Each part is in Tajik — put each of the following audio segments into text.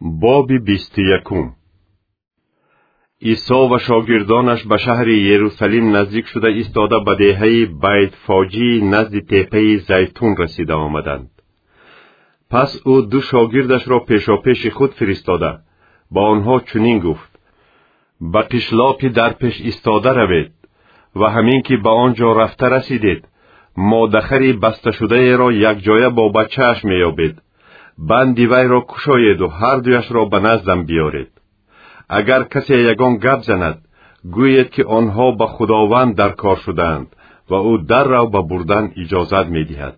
боби бисту якум. Исо ва шогирдонаш ба шаҳри ерусалим наздик шуда истода ба деҳаи байтфоҷии назди теппаи зайтун расида омаданд. Пас ӯ ду шогирдашро пешопеши худ фиристода. Ба онҳо чунин гуфт. Ба қишлоқи дар пеш истода равед ва ҳамин ки ба он ҷо рафта расидед модахари басташудаеро якҷоя бо бачааш меёбед банди вайро кушоеду ҳардуяшро ба наздам биёред. Агар касе ягон гап занад гӯед ки онҳо ба худованд дар кор шудаанд ва ӯ даррав ба бурдан иҷозат медиҳад.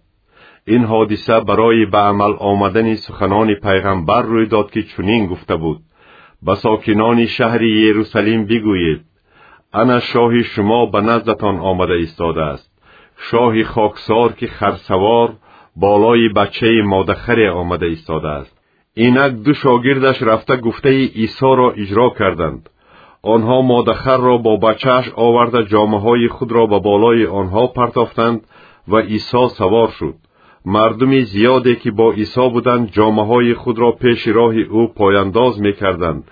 Ин ҳодиса барои ба амал омадани суханони пайғамбар рӯй дод ки чунин гуфта буд. Ба сокинони шаҳри ерусалим бигӯед ана шоҳи шумо ба наздатон омада истодааст шоҳи хоксор ки харсавор болои бачаи модахаре омада истодааст инак ду шогирдаш рафта гуфтаи исоро иҷро карданд. Онҳо модахарро бо бачааш оварда ҷомаҳои худро ба болои онҳо партофтанд ва исо савор шуд. Мардуми зиёде ки бо исо буданд ҷомаҳои худро пеши роҳи ӯ пояндоз мекарданд.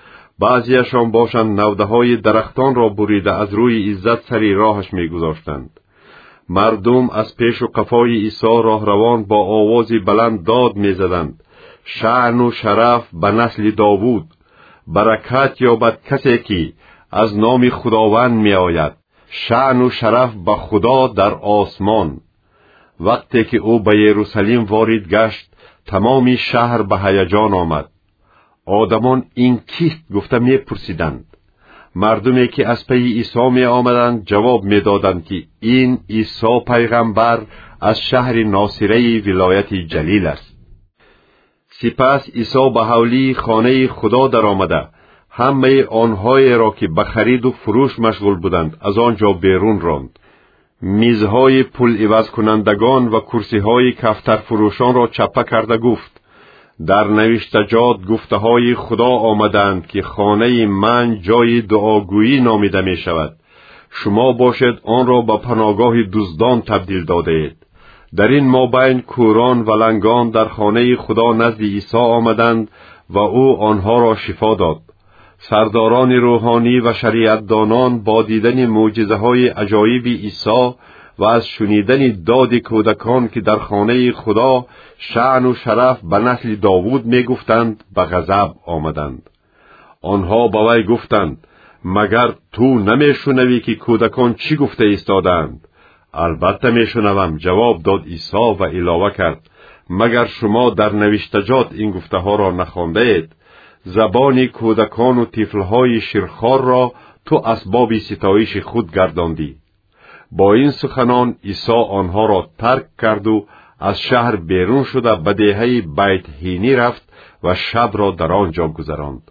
Баъзеашон бошанд навдаҳои дарахтонро бурида аз рӯи иззат сари роҳаш мегузоштанд мардум аз пешу қафои исо роҳравон бо овози баланд дод мезаданд. Шаъну шараф ба насли довуд баракат ёбад касе ки аз номи худованд меояд. Шаъну шараф ба худо дар осмон. Вақте ки ӯ ба ерусалим ворид гашт тамоми шаҳр ба ҳаяҷон омад. Одамон ин кист гуфта мепурсиданд мардуме ки аз паи исо меомаданд ҷавоб медоданд ки ин исо пайғамбар аз шаҳри носираи вилояти ҷалил аст. Сипас исо ба ҳавлии хонаи худо даромада. Ҳамаи онҳоеро ки ба хариду фурӯш машғул буданд аз он ҷо берун ронд. Мизҳои пуливазкунандагон ва курсиҳои кафтарфурӯшонро чаппа карда гуфт дар навиштаҷот гуфтаҳои худо омаданд ки хонаи ман ҷои дуогӯӣ номида мешавад шумо бошед онро ба паноҳгоҳи дуздон табдил додаед дар ин мобайн кӯрон ва лангон дар хонаи худо назди исо омаданд ва ӯ онҳоро шифо дод сардорони рӯҳонӣ ва шариатдонон бо дидани мӯъҷизаҳои аҷоиби исо ва аз шунидани доди кӯдакон ки дар хонаи худо шаъну шараф ба насли довуд мегуфтанд ба ғазаб омаданд онҳо ба вай гуфтанд магар ту намешунавӣ ки кӯдакон чӣ гуфта истодаанд албатта мешунавам ҷавоб дод исо ва илова кард магар шумо дар навиштаҷот ин гуфтаҳоро нахондаед забони кӯдакону тифлҳои ширхорро ту асбоби ситоиши худ гардондӣ бо ин суханон исо онҳоро тарк карду аз шаҳр берун шуда ба деҳаи байтҳинӣ рафт ва шабро дар он ҷо гузаронд.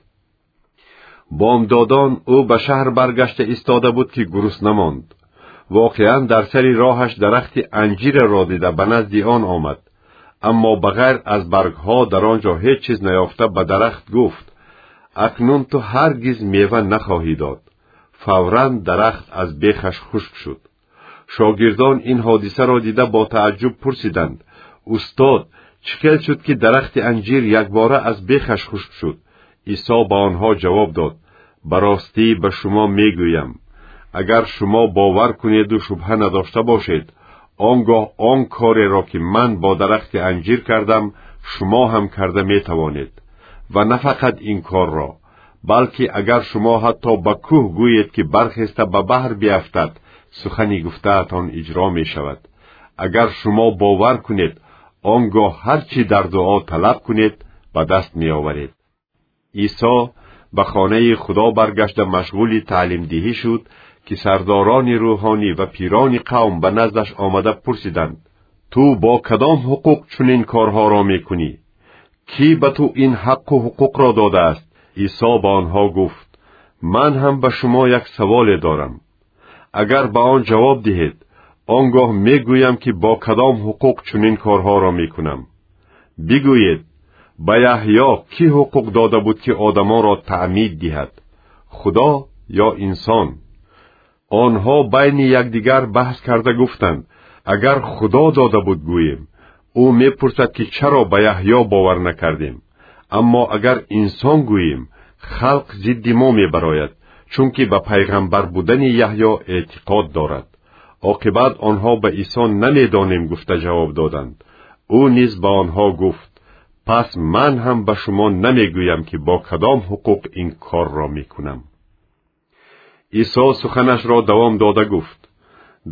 Бомдодон ӯ ба шаҳр баргашта истода буд ки гуруснаа монд воқеан дар сари роҳаш дарахти анҷиреро дида ба назди он омад. Аммо ба ғайр аз баргҳо дар он ҷо ҳеҷ чиз наёфта ба дарахт гуфт акнун ту ҳаргиз мева нахоҳӣ дод. Фавран дарахт аз бехаш хушк шуд шогирдон ин ҳодисаро дида бо тааҷҷуб пурсиданд. Устод чӣ хел шуд ки дарахти анҷир якбора аз бехаш хушк шуд? Исо ба онҳо ҷавоб дод. Ба ростӣ ба шумо мегӯям. Агар шумо бовар кунеду шубҳа надошта бошед? Он гоҳ он кореро ки ман бо дарахти анҷир кардам шумо ҳам карда метавонед. Ва на фақат ин корро. Балки агар шумо ҳатто ба кӯҳ гӯед ки бархеста ба баҳр биафтад сухани гуфтаатон иҷро мешавад. Агар шумо бовар кунед он гоҳ ҳар чӣ дар дуо талаб кунед ба даст меоваред. Исо ба хонаи худо баргашта машғули таълимдиҳӣ шуд ки сардорони рӯҳонӣ ва пирони қавм ба наздаш омада пурсиданд. Ту бо кадом ҳуқуқ чунин корҳоро мекунӣ? Кӣ ба ту ин ҳаққу ҳуқуқро додааст? Исо ба онҳо гуфт. Ман ҳам ба шумо як саволе дорам агар ба он ҷавоб диҳед он гоҳ мегӯям ки бо кадом ҳуқуқ чунин корҳоро мекунам. Бигӯед ба яҳьё кӣ ҳуқуқ дода буд ки одамонро таъмид диҳад? Худо ё инсон? Онҳо байни якдигар баҳс карда гуфтанд агар худо дода буд гӯем ӯ мепурсад ки чаро ба яҳьё бовар накардем. Аммо агар инсон гӯем халқ зидди мо мебарояд чунки ба пайғамбар будани яҳьё эътиқод дорад. Оқибат онҳо ба исо намедонем гуфта ҷавоб доданд. Ӯ низ ба онҳо гуфт пас ман ҳам ба шумо намегӯям ки бо кадом ҳуқуқ ин корро мекунам исо суханашро давом дода гуфт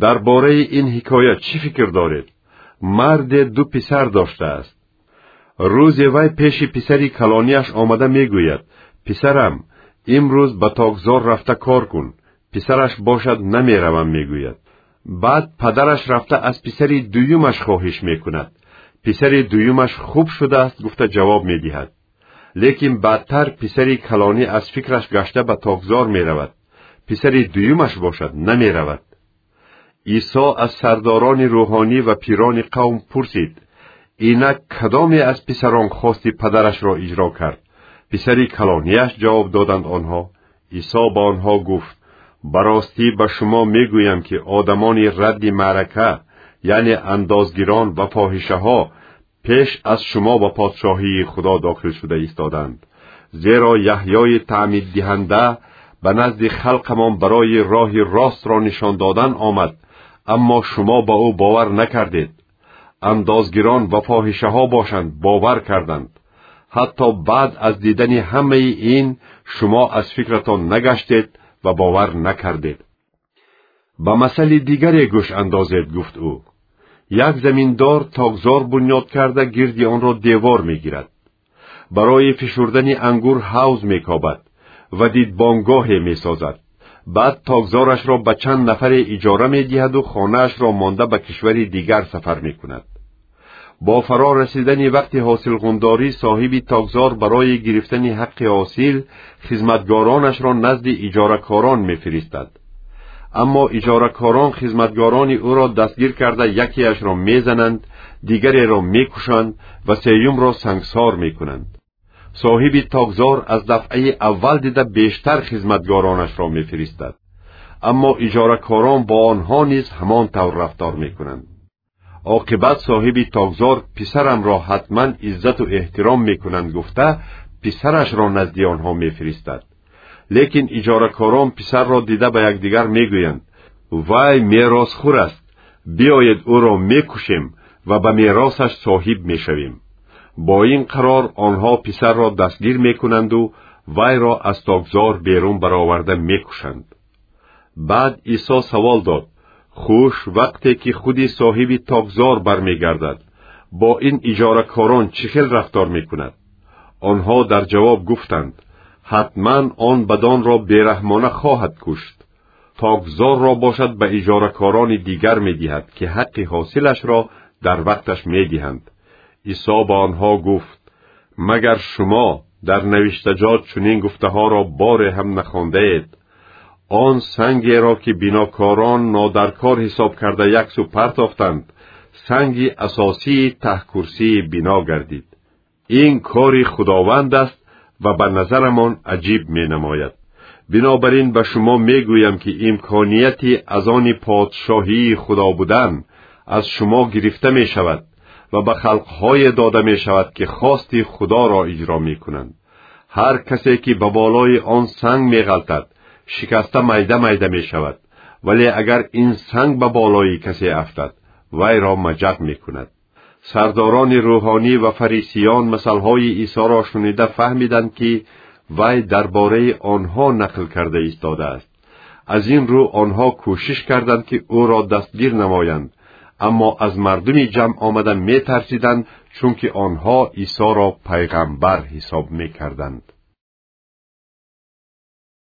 дар бораи ин ҳикоя чӣ фикр доред? Марде ду писар доштааст рӯзе вай пеши писари калонияш омада мегӯяд. Писарам имрӯз ба тогзор рафта кор кун писараш бошад намеравам мегӯяд. Баъд падараш рафта аз писари дуюмаш хоҳиш мекунад. Писари дуюмаш хуб шудааст гуфта ҷавоб медиҳад. Лекин баъдтар писари калонӣ аз фикраш гашта ба тогзор меравад. Писари дуюмаш бошад намеравад. Исо аз сардорони рӯҳонӣ ва пирони қавм пурсид инак кадоме аз писарон хости падарашро иҷро кард писари калонияш ҷавоб доданд онҳо. Исо ба онҳо гуфт ба ростӣ ба шумо мегӯям ки одамони радди маърака яъне андозгирон ва фоҳишаҳо пеш аз шумо ба подшоҳии худо дохил шуда истоданд. Зеро яҳьёи таъмиддиҳанда ба назди халқамон барои роҳи ростро нишон додан омад аммо шумо ба ӯ бовар накардед. Андозгирон ва фоҳишаҳо бошанд бовар карданд ҳатто баъд аз дидани ҳамаи ин шумо аз фикратон нагаштед ва бовар накардед. Ба масали дигаре гӯш андозед гуфт ӯ. Як заминдор тогзор бунёд карда гирди онро девор мегирад. Барои фишурдани ангур ҳавз мекобад ва дидбонгоҳе месозад. Баъд тогзорашро ба чанд нафаре иҷора медиҳаду хонаашро монда ба кишвари дигар сафар мекунад бо фаро расидани вақти ҳосилғундорӣ соҳиби тогзор барои гирифтани ҳаққи ҳосил хизматгоронашро назди иҷоракорон мефиристад аммо иҷоракорон хизматгорони ӯро дастгир карда якеашро мезананд дигареро мекушанд ва сеюмро сангсор мекунанд соҳиби тогзор аз дафъаи аввал дида бештар хизматгоронашро мефиристад аммо иҷоракорон бо онҳо низ ҳамон тавр рафтор мекунанд оқибат соҳиби тогзор писарамро ҳатман иззату эҳтиром мекунанд гуфта писарашро назди онҳо мефиристад лекин иҷоракорон писарро дида ба якдигар мегӯянд вай меросхӯр аст биёед ӯро мекушем ва ба меросаш соҳиб мешавем бо ин қарор онҳо писарро дастгир мекунанду вайро аз тогзор берун бароварда мекушанд. Баъд исо савол дод хуш вақте ки худи соҳиби тогзор бармегардад бо ин иҷоракорон чӣ хел рафтор мекунад онҳо дар ҷавоб гуфтанд ҳатман он бадонро бераҳмона хоҳад кушт тогзорро бошад ба иҷоракорони дигар медиҳад ки ҳаққи ҳосилашро дар вақташ медиҳанд исо ба онҳо гуфт магар шумо дар навиштаҷот чунин гуфтаҳоро боре ҳам нахондаед он сангеро ки бинокорон нодаркор ҳисоб карда як су партохтанд санги асосии таҳкурсии бино гардид. Ин кори худованд аст ва ба назарамон аҷиб менамояд. Бинобар ин ба шумо мегӯям ки имконияти аз они подшоҳии худо будан аз шумо гирифта мешавад ва ба халқҳое дода мешавад ки хости худоро иҷро мекунанд. Ҳар касе ки ба болои он санг меғалтад шикаста майда майда мешавад. Вале агар ин санг ба болои касе афтад вайро маҷақ мекунад. Сардорони рӯҳонӣ ва фарисиён масалҳои исоро шунида фаҳмиданд ки вай дар бораи онҳо нақл карда истодааст аз ин рӯ онҳо кӯшиш карданд ки ӯро дастгир намоянд. Аммо аз мардуми ҷамъ омада метарсиданд чунки онҳо исоро пайғамбар ҳисоб мекарданд